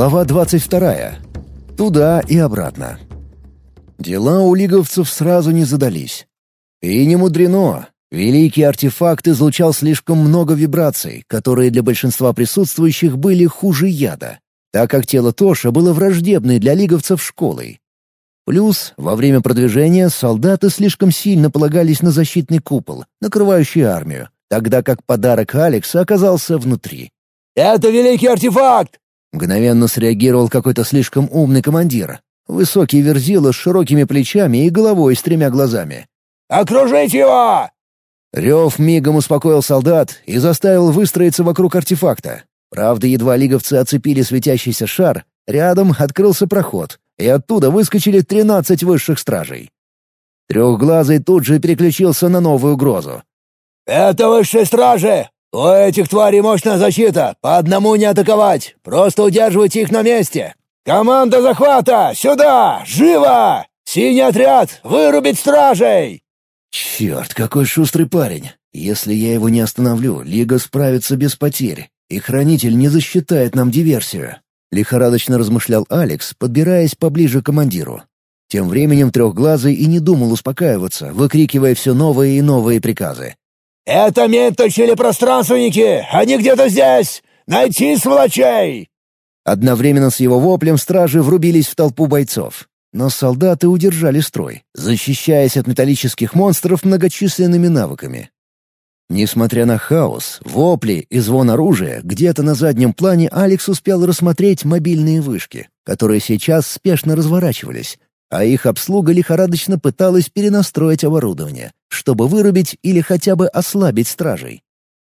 Глава 22. Туда и обратно. Дела у лиговцев сразу не задались. И не мудрено. Великий артефакт излучал слишком много вибраций, которые для большинства присутствующих были хуже яда, так как тело Тоша было враждебной для лиговцев школой. Плюс, во время продвижения солдаты слишком сильно полагались на защитный купол, накрывающий армию, тогда как подарок Алекса оказался внутри. «Это великий артефакт!» Мгновенно среагировал какой-то слишком умный командир. Высокий верзила с широкими плечами и головой с тремя глазами. «Окружить его!» Рев мигом успокоил солдат и заставил выстроиться вокруг артефакта. Правда, едва лиговцы оцепили светящийся шар, рядом открылся проход, и оттуда выскочили тринадцать высших стражей. Трехглазый тут же переключился на новую угрозу. «Это высшие стражи! «У этих тварей мощная защита! По одному не атаковать! Просто удерживайте их на месте! Команда захвата! Сюда! Живо! Синий отряд! Вырубить стражей!» «Черт, какой шустрый парень! Если я его не остановлю, Лига справится без потерь, и Хранитель не засчитает нам диверсию», — лихорадочно размышлял Алекс, подбираясь поближе к командиру. Тем временем Трехглазый и не думал успокаиваться, выкрикивая все новые и новые приказы. «Это менточили пространственники! Они где-то здесь! Найти сволочей!» Одновременно с его воплем стражи врубились в толпу бойцов. Но солдаты удержали строй, защищаясь от металлических монстров многочисленными навыками. Несмотря на хаос, вопли и звон оружия, где-то на заднем плане Алекс успел рассмотреть мобильные вышки, которые сейчас спешно разворачивались, а их обслуга лихорадочно пыталась перенастроить оборудование, чтобы вырубить или хотя бы ослабить стражей.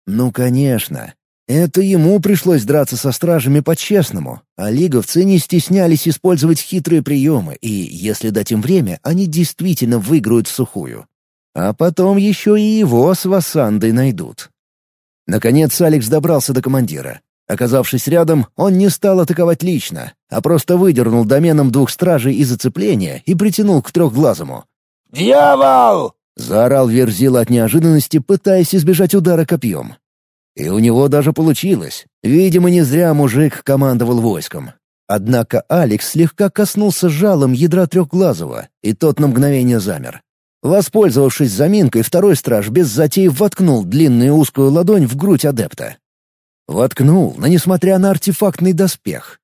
Ну, конечно. Это ему пришлось драться со стражами по-честному, а лиговцы не стеснялись использовать хитрые приемы, и, если дать им время, они действительно выиграют сухую. А потом еще и его с Вассандой найдут. Наконец Алекс добрался до командира. Оказавшись рядом, он не стал атаковать лично, а просто выдернул доменом двух стражей из зацепления и притянул к трехглазому. «Дьявол!» — заорал Верзила от неожиданности, пытаясь избежать удара копьем. И у него даже получилось. Видимо, не зря мужик командовал войском. Однако Алекс слегка коснулся жалом ядра трехглазого, и тот на мгновение замер. Воспользовавшись заминкой, второй страж без затей воткнул длинную узкую ладонь в грудь адепта. Воткнул, но несмотря на артефактный доспех.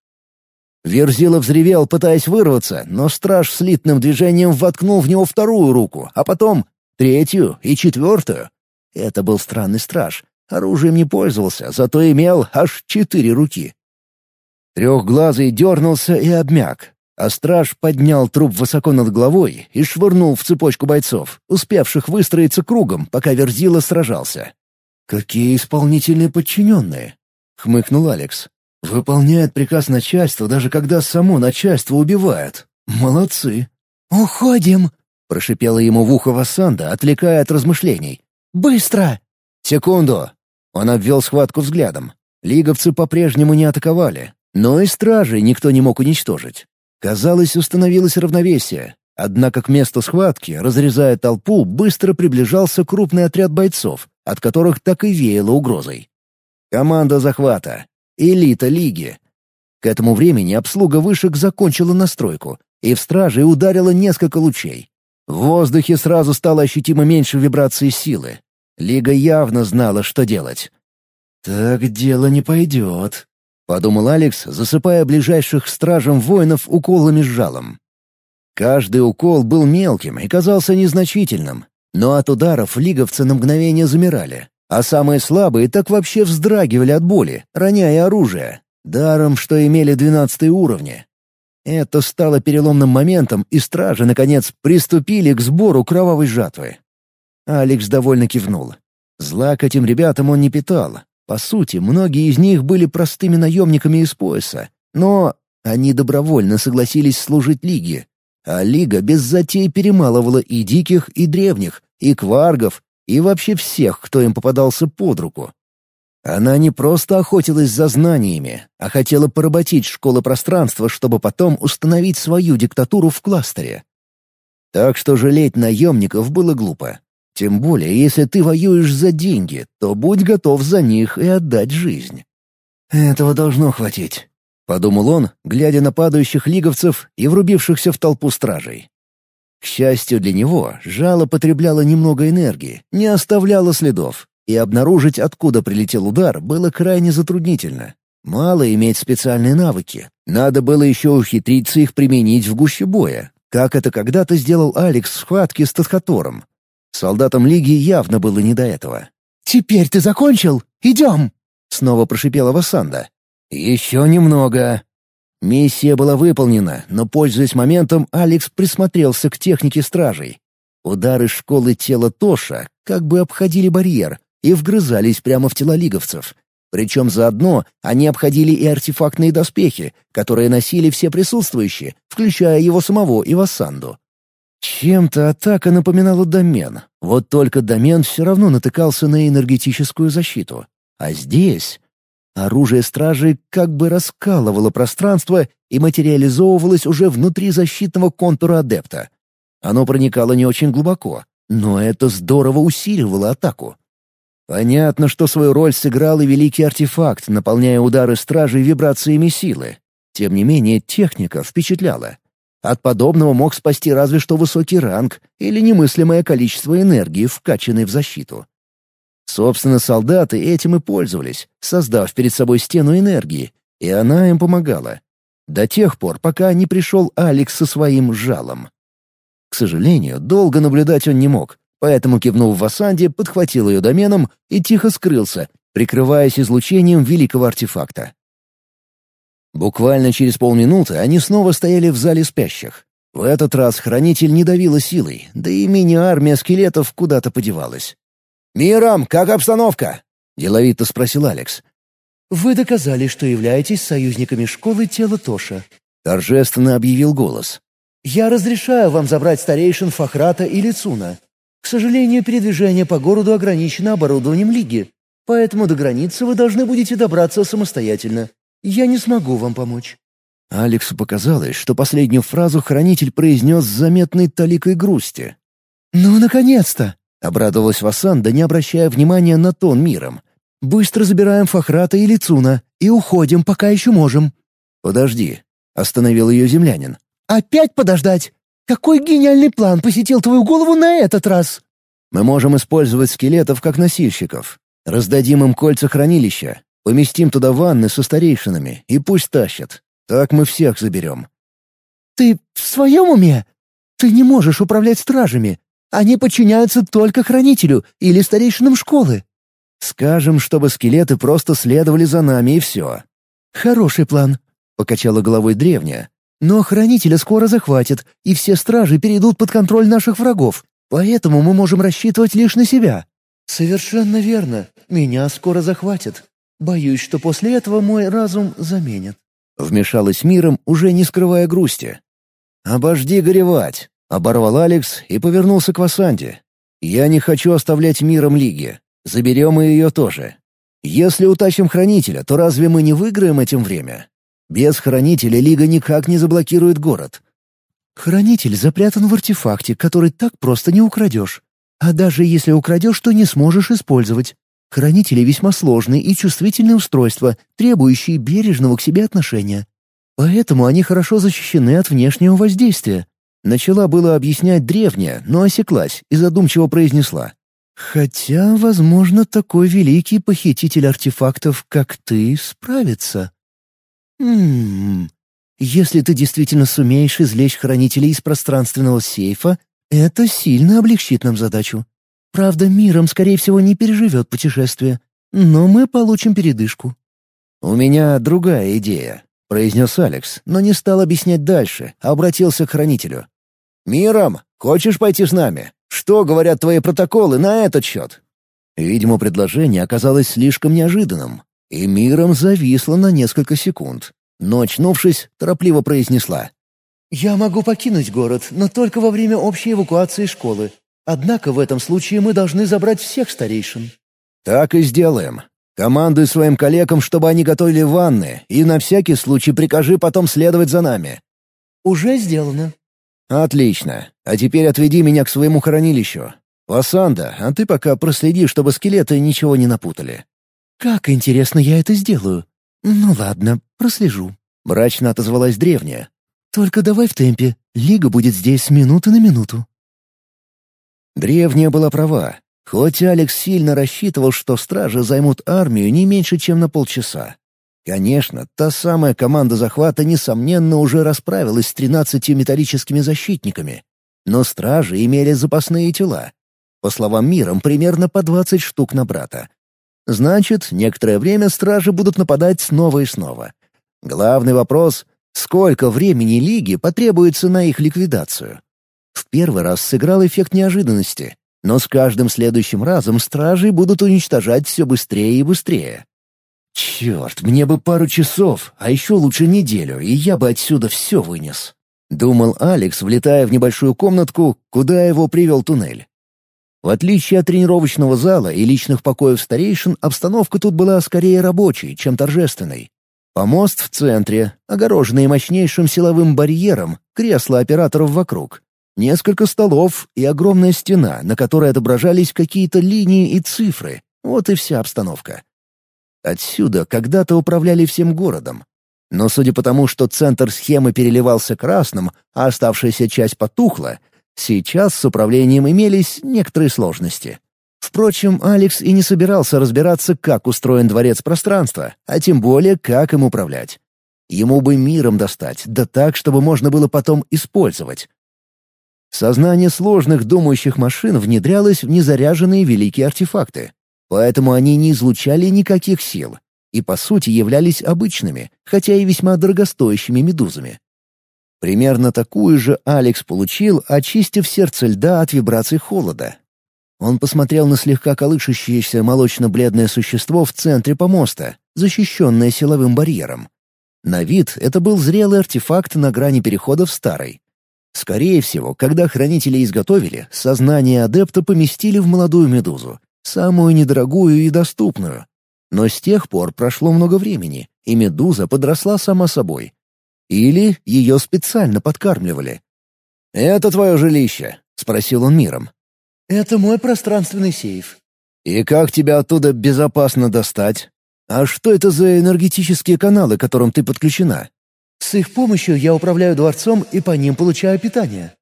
Верзила взревел, пытаясь вырваться, но страж слитным движением воткнул в него вторую руку, а потом третью и четвертую. Это был странный страж. Оружием не пользовался, зато имел аж четыре руки. Трехглазый дернулся и обмяк, а страж поднял труп высоко над головой и швырнул в цепочку бойцов, успевших выстроиться кругом, пока Верзила сражался. «Какие исполнительные подчиненные!» — хмыкнул Алекс. «Выполняют приказ начальства, даже когда само начальство убивает. Молодцы!» «Уходим!» — прошипела ему в ухо Вассанда, отвлекая от размышлений. «Быстро!» «Секунду!» Он обвел схватку взглядом. Лиговцы по-прежнему не атаковали, но и стражей никто не мог уничтожить. Казалось, установилось равновесие. Однако к месту схватки, разрезая толпу, быстро приближался крупный отряд бойцов, от которых так и веяло угрозой. Команда захвата. Элита лиги. К этому времени обслуга вышек закончила настройку, и в страже ударило несколько лучей. В воздухе сразу стало ощутимо меньше вибрации силы. Лига явно знала, что делать. «Так дело не пойдет», — подумал Алекс, засыпая ближайших стражам воинов уколами с жалом. Каждый укол был мелким и казался незначительным, но от ударов лиговцы на мгновение замирали, а самые слабые так вообще вздрагивали от боли, роняя оружие, даром, что имели двенадцатые уровни. Это стало переломным моментом, и стражи, наконец, приступили к сбору кровавой жатвы. Алекс довольно кивнул. Зла к этим ребятам он не питал. По сути, многие из них были простыми наемниками из пояса, но они добровольно согласились служить Лиге, а Лига без затей перемалывала и диких, и древних, и кваргов, и вообще всех, кто им попадался под руку. Она не просто охотилась за знаниями, а хотела поработить школы пространства, чтобы потом установить свою диктатуру в кластере. Так что жалеть наемников было глупо. Тем более, если ты воюешь за деньги, то будь готов за них и отдать жизнь. «Этого должно хватить», подумал он, глядя на падающих лиговцев и врубившихся в толпу стражей. К счастью для него, жало потребляло немного энергии, не оставляло следов, и обнаружить, откуда прилетел удар, было крайне затруднительно. Мало иметь специальные навыки, надо было еще ухитриться их применить в гуще боя, как это когда-то сделал Алекс в схватке с Тасхатором. Солдатам Лиги явно было не до этого. «Теперь ты закончил? Идем!» — снова прошипела Вассанда. «Еще немного». Миссия была выполнена, но, пользуясь моментом, Алекс присмотрелся к технике стражей. Удары школы тела Тоша как бы обходили барьер и вгрызались прямо в тела лиговцев. Причем заодно они обходили и артефактные доспехи, которые носили все присутствующие, включая его самого и Вассанду. Чем-то атака напоминала домен, вот только домен все равно натыкался на энергетическую защиту. А здесь оружие стражи как бы раскалывало пространство и материализовывалось уже внутри защитного контура адепта. Оно проникало не очень глубоко, но это здорово усиливало атаку. Понятно, что свою роль сыграл и великий артефакт, наполняя удары стражей вибрациями силы. Тем не менее, техника впечатляла. От подобного мог спасти разве что высокий ранг или немыслимое количество энергии, вкачанной в защиту. Собственно, солдаты этим и пользовались, создав перед собой стену энергии, и она им помогала. До тех пор, пока не пришел Алекс со своим жалом. К сожалению, долго наблюдать он не мог, Поэтому, кивнув в Асанде, подхватил ее доменом и тихо скрылся, прикрываясь излучением великого артефакта. Буквально через полминуты они снова стояли в зале спящих. В этот раз хранитель не давила силой, да и мини-армия скелетов куда-то подевалась. «Миром, как обстановка?» — деловито спросил Алекс. «Вы доказали, что являетесь союзниками школы тела Тоша», — торжественно объявил голос. «Я разрешаю вам забрать старейшин Фахрата и Лицуна. К сожалению, передвижение по городу ограничено оборудованием Лиги, поэтому до границы вы должны будете добраться самостоятельно. Я не смогу вам помочь». Алексу показалось, что последнюю фразу хранитель произнес с заметной таликой грусти. «Ну, наконец-то!» — обрадовалась Васанда, не обращая внимания на тон миром. «Быстро забираем Фахрата и Лицуна и уходим, пока еще можем». «Подожди», — остановил ее землянин. «Опять подождать? Какой гениальный план посетил твою голову на этот раз?» «Мы можем использовать скелетов как носильщиков. Раздадим им кольца хранилища, поместим туда ванны со старейшинами и пусть тащат. Так мы всех заберем». «Ты в своем уме? Ты не можешь управлять стражами. Они подчиняются только хранителю или старейшинам школы». «Скажем, чтобы скелеты просто следовали за нами и все». «Хороший план», — покачала головой древняя. Но Хранителя скоро захватят, и все стражи перейдут под контроль наших врагов, поэтому мы можем рассчитывать лишь на себя». «Совершенно верно. Меня скоро захватят. Боюсь, что после этого мой разум заменят». Вмешалась миром, уже не скрывая грусти. «Обожди горевать», — оборвал Алекс и повернулся к Васанде. «Я не хочу оставлять миром Лиги. Заберем и ее тоже. Если утащим Хранителя, то разве мы не выиграем этим время? Без Хранителя Лига никак не заблокирует город. Хранитель запрятан в артефакте, который так просто не украдешь. А даже если украдешь, то не сможешь использовать. Хранители весьма сложные и чувствительные устройства, требующие бережного к себе отношения. Поэтому они хорошо защищены от внешнего воздействия. Начала было объяснять древняя, но осеклась и задумчиво произнесла. «Хотя, возможно, такой великий похититель артефактов, как ты, справится». «Хм... Если ты действительно сумеешь извлечь хранителей из пространственного сейфа, это сильно облегчит нам задачу. Правда, миром, скорее всего, не переживет путешествие, но мы получим передышку». «У меня другая идея», — произнес Алекс, но не стал объяснять дальше, а обратился к хранителю. «Миром, хочешь пойти с нами? Что говорят твои протоколы на этот счет?» Видимо, предложение оказалось слишком неожиданным, и миром зависла на несколько секунд. Но, очнувшись, торопливо произнесла. «Я могу покинуть город, но только во время общей эвакуации школы. Однако в этом случае мы должны забрать всех старейшин». «Так и сделаем. Командуй своим коллегам, чтобы они готовили ванны, и на всякий случай прикажи потом следовать за нами». «Уже сделано». «Отлично. А теперь отведи меня к своему хранилищу. Васанда, а ты пока проследи, чтобы скелеты ничего не напутали». «Как интересно я это сделаю. Ну ладно, прослежу». — мрачно отозвалась древняя. «Только давай в темпе. Лига будет здесь с минуты на минуту». Древняя была права. Хоть Алекс сильно рассчитывал, что стражи займут армию не меньше, чем на полчаса. Конечно, та самая команда захвата, несомненно, уже расправилась с тринадцатью металлическими защитниками. Но стражи имели запасные тела. По словам Миром, примерно по двадцать штук на брата. Значит, некоторое время стражи будут нападать снова и снова. Главный вопрос — сколько времени Лиги потребуется на их ликвидацию? В первый раз сыграл эффект неожиданности, но с каждым следующим разом стражи будут уничтожать все быстрее и быстрее. «Черт, мне бы пару часов, а еще лучше неделю, и я бы отсюда все вынес», — думал Алекс, влетая в небольшую комнатку, куда его привел туннель. В отличие от тренировочного зала и личных покоев старейшин, обстановка тут была скорее рабочей, чем торжественной. Помост в центре, огороженный мощнейшим силовым барьером, кресла операторов вокруг, несколько столов и огромная стена, на которой отображались какие-то линии и цифры. Вот и вся обстановка. Отсюда когда-то управляли всем городом. Но судя по тому, что центр схемы переливался красным, а оставшаяся часть потухла, сейчас с управлением имелись некоторые сложности. Впрочем, Алекс и не собирался разбираться, как устроен дворец пространства, а тем более, как им управлять. Ему бы миром достать, да так, чтобы можно было потом использовать. Сознание сложных думающих машин внедрялось в незаряженные великие артефакты. Поэтому они не излучали никаких сил и, по сути, являлись обычными, хотя и весьма дорогостоящими медузами. Примерно такую же Алекс получил, очистив сердце льда от вибраций холода. Он посмотрел на слегка колышущееся молочно-бледное существо в центре помоста, защищенное силовым барьером. На вид это был зрелый артефакт на грани перехода в старый. Скорее всего, когда хранители изготовили, сознание адепта поместили в молодую медузу, самую недорогую и доступную. Но с тех пор прошло много времени, и медуза подросла сама собой. Или ее специально подкармливали. «Это твое жилище?» — спросил он миром. «Это мой пространственный сейф». «И как тебя оттуда безопасно достать? А что это за энергетические каналы, к которым ты подключена?» С их помощью я управляю дворцом и по ним получаю питание».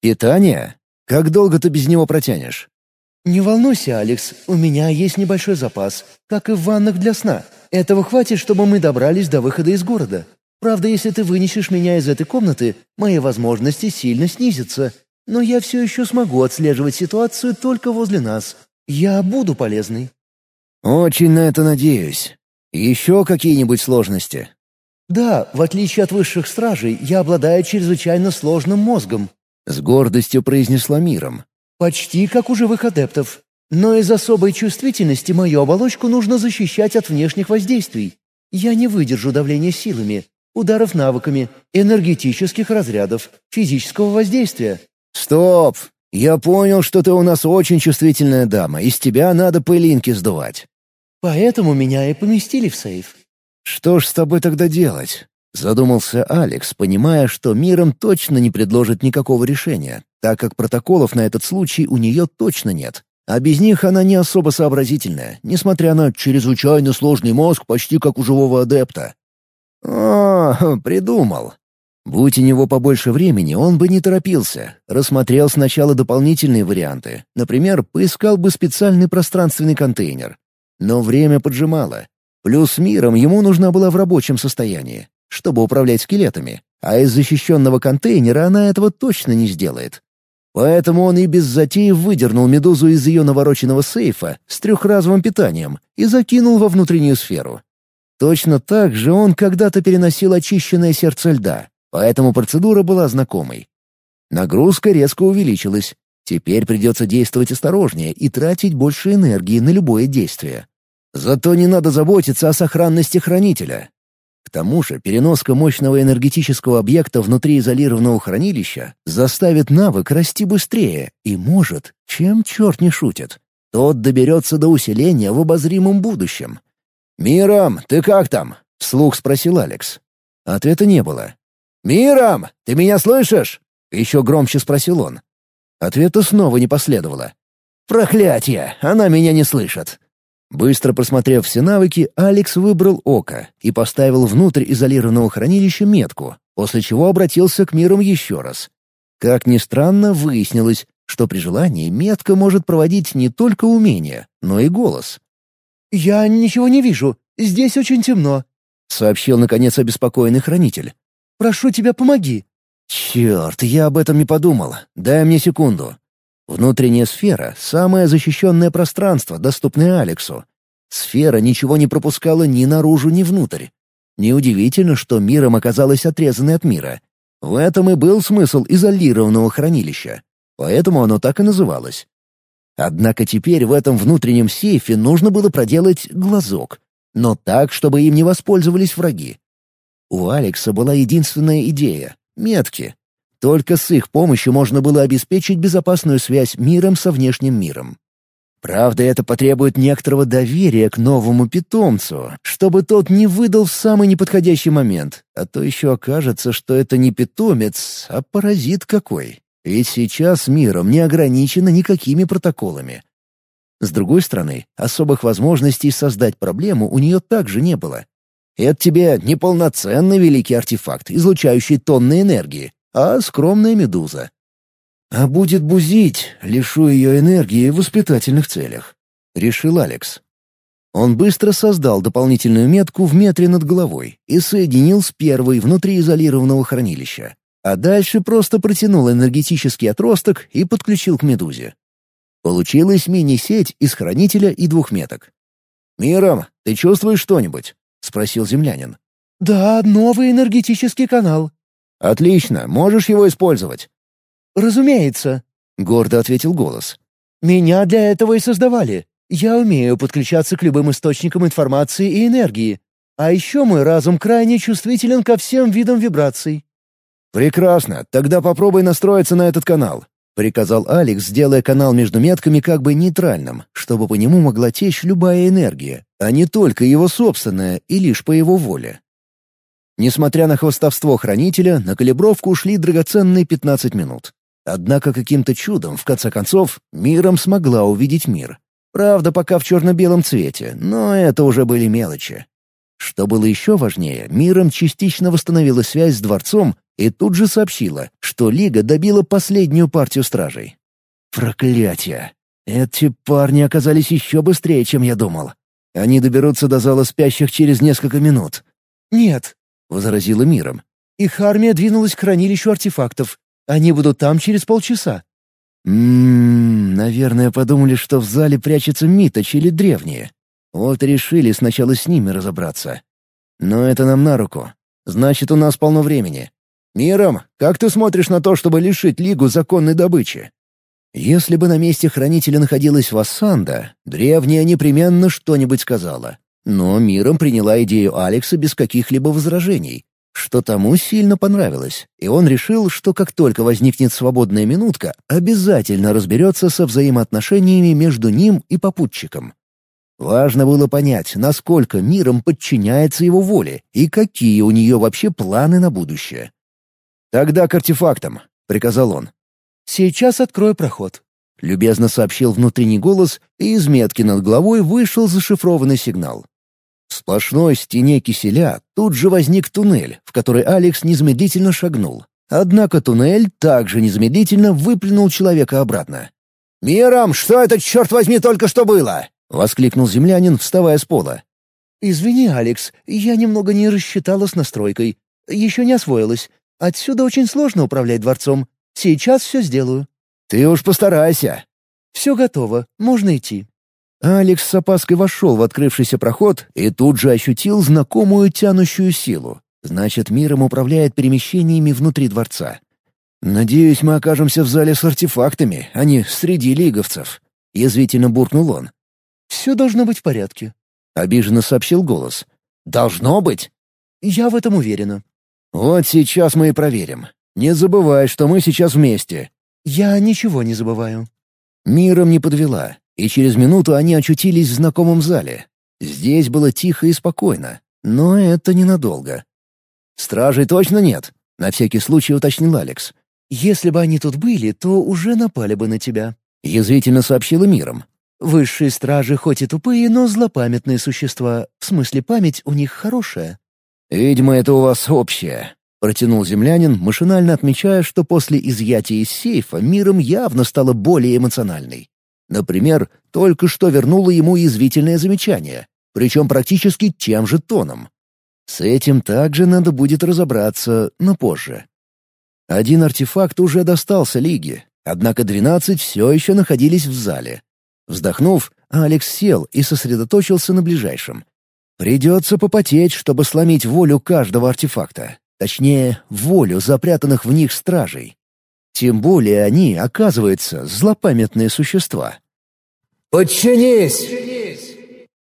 «Питание? Как долго ты без него протянешь?» «Не волнуйся, Алекс, у меня есть небольшой запас, как и в ваннах для сна. Этого хватит, чтобы мы добрались до выхода из города. Правда, если ты вынесешь меня из этой комнаты, мои возможности сильно снизятся. Но я все еще смогу отслеживать ситуацию только возле нас. Я буду полезной». «Очень на это надеюсь. Еще какие-нибудь сложности?» «Да, в отличие от высших стражей, я обладаю чрезвычайно сложным мозгом», — с гордостью произнесла миром. «Почти как у живых адептов. Но из особой чувствительности мою оболочку нужно защищать от внешних воздействий. Я не выдержу давления силами, ударов навыками, энергетических разрядов, физического воздействия». «Стоп! Я понял, что ты у нас очень чувствительная дама, из тебя надо пылинки сдувать». «Поэтому меня и поместили в сейф. «Что ж с тобой тогда делать?» — задумался Алекс, понимая, что миром точно не предложит никакого решения, так как протоколов на этот случай у нее точно нет. А без них она не особо сообразительная, несмотря на чрезвычайно сложный мозг почти как у живого адепта. «О, придумал!» Будь у него побольше времени, он бы не торопился, рассмотрел сначала дополнительные варианты, например, поискал бы специальный пространственный контейнер. Но время поджимало, Плюс миром ему нужна была в рабочем состоянии, чтобы управлять скелетами, а из защищенного контейнера она этого точно не сделает. Поэтому он и без затеи выдернул медузу из ее навороченного сейфа с трехразовым питанием и закинул во внутреннюю сферу. Точно так же он когда-то переносил очищенное сердце льда, поэтому процедура была знакомой. Нагрузка резко увеличилась. Теперь придется действовать осторожнее и тратить больше энергии на любое действие. Зато не надо заботиться о сохранности хранителя. К тому же переноска мощного энергетического объекта внутри изолированного хранилища заставит навык расти быстрее и может, чем черт не шутит, тот доберется до усиления в обозримом будущем. «Миром, ты как там?» — вслух спросил Алекс. Ответа не было. «Миром, ты меня слышишь?» — еще громче спросил он. Ответа снова не последовало. «Проклятие! Она меня не слышит!» Быстро просмотрев все навыки, Алекс выбрал око и поставил внутрь изолированного хранилища метку, после чего обратился к мирам еще раз. Как ни странно, выяснилось, что при желании метка может проводить не только умения, но и голос. «Я ничего не вижу. Здесь очень темно», — сообщил, наконец, обеспокоенный хранитель. «Прошу тебя, помоги». «Черт, я об этом не подумал. Дай мне секунду». Внутренняя сфера — самое защищенное пространство, доступное Алексу. Сфера ничего не пропускала ни наружу, ни внутрь. Неудивительно, что миром оказалась отрезанной от мира. В этом и был смысл изолированного хранилища. Поэтому оно так и называлось. Однако теперь в этом внутреннем сейфе нужно было проделать глазок. Но так, чтобы им не воспользовались враги. У Алекса была единственная идея — метки. Только с их помощью можно было обеспечить безопасную связь миром со внешним миром. Правда, это потребует некоторого доверия к новому питомцу, чтобы тот не выдал в самый неподходящий момент, а то еще окажется, что это не питомец, а паразит какой. Ведь сейчас миром не ограничено никакими протоколами. С другой стороны, особых возможностей создать проблему у нее также не было. Это тебе не полноценный великий артефакт, излучающий тонны энергии, а скромная медуза. А будет бузить, лишу ее энергии в воспитательных целях. Решил Алекс. Он быстро создал дополнительную метку в метре над головой и соединил с первой внутри изолированного хранилища. А дальше просто протянул энергетический отросток и подключил к медузе. Получилась мини-сеть из хранителя и двух меток. «Миром, ты чувствуешь что-нибудь?» — спросил землянин. «Да, новый энергетический канал». «Отлично, можешь его использовать». «Разумеется», — гордо ответил голос. «Меня для этого и создавали. Я умею подключаться к любым источникам информации и энергии. А еще мой разум крайне чувствителен ко всем видам вибраций». «Прекрасно, тогда попробуй настроиться на этот канал», — приказал Алекс, делая канал между метками как бы нейтральным, чтобы по нему могла течь любая энергия, а не только его собственная и лишь по его воле. Несмотря на хвостовство хранителя, на калибровку ушли драгоценные 15 минут. Однако каким-то чудом, в конце концов, миром смогла увидеть мир. Правда, пока в черно-белом цвете, но это уже были мелочи. Что было еще важнее, миром частично восстановила связь с дворцом и тут же сообщила, что Лига добила последнюю партию стражей. Проклятие! Эти парни оказались еще быстрее, чем я думал. Они доберутся до зала спящих через несколько минут. «Нет», — возразила миром. «Их армия двинулась к хранилищу артефактов. Они будут там через полчаса». «Ммм, наверное, подумали, что в зале прячется Миточ или древние. Вот решили сначала с ними разобраться. Но это нам на руку. Значит, у нас полно времени. Миром, как ты смотришь на то, чтобы лишить Лигу законной добычи? Если бы на месте хранителя находилась Вассанда, древняя непременно что-нибудь сказала. Но миром приняла идею Алекса без каких-либо возражений, что тому сильно понравилось, и он решил, что как только возникнет свободная минутка, обязательно разберется со взаимоотношениями между ним и попутчиком. Важно было понять, насколько миром подчиняется его воле и какие у нее вообще планы на будущее. «Тогда к артефактам», — приказал он. «Сейчас открою проход», — любезно сообщил внутренний голос, и из метки над головой вышел зашифрованный сигнал. В сплошной стене киселя тут же возник туннель, в который Алекс незамедлительно шагнул. Однако туннель также незамедлительно выплюнул человека обратно. «Миром, что это, черт возьми, только что было?» — воскликнул землянин, вставая с пола. «Извини, Алекс, я немного не рассчитала с настройкой. Еще не освоилась. Отсюда очень сложно управлять дворцом. Сейчас все сделаю». «Ты уж постарайся». «Все готово. Можно идти». Алекс с опаской вошел в открывшийся проход и тут же ощутил знакомую тянущую силу. Значит, миром управляет перемещениями внутри дворца. «Надеюсь, мы окажемся в зале с артефактами, а не среди лиговцев», — язвительно буркнул он. «Все должно быть в порядке», — обиженно сообщил голос. «Должно быть?» «Я в этом уверена». «Вот сейчас мы и проверим. Не забывай, что мы сейчас вместе». «Я ничего не забываю». Миром не подвела, и через минуту они очутились в знакомом зале. Здесь было тихо и спокойно, но это ненадолго. «Стражей точно нет?» — на всякий случай уточнил Алекс. «Если бы они тут были, то уже напали бы на тебя», — язвительно сообщила миром. Высшие стражи хоть и тупые, но злопамятные существа. В смысле, память у них хорошая. «Видимо, это у вас общее», — протянул землянин, машинально отмечая, что после изъятия из сейфа миром явно стало более эмоциональной. Например, только что вернула ему язвительное замечание, причем практически тем же тоном. С этим также надо будет разобраться, но позже. Один артефакт уже достался Лиге, однако двенадцать все еще находились в зале. Вздохнув, Алекс сел и сосредоточился на ближайшем. Придется попотеть, чтобы сломить волю каждого артефакта. Точнее, волю запрятанных в них стражей. Тем более они, оказывается, злопамятные существа. «Подчинись!»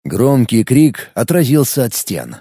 Громкий крик отразился от стен.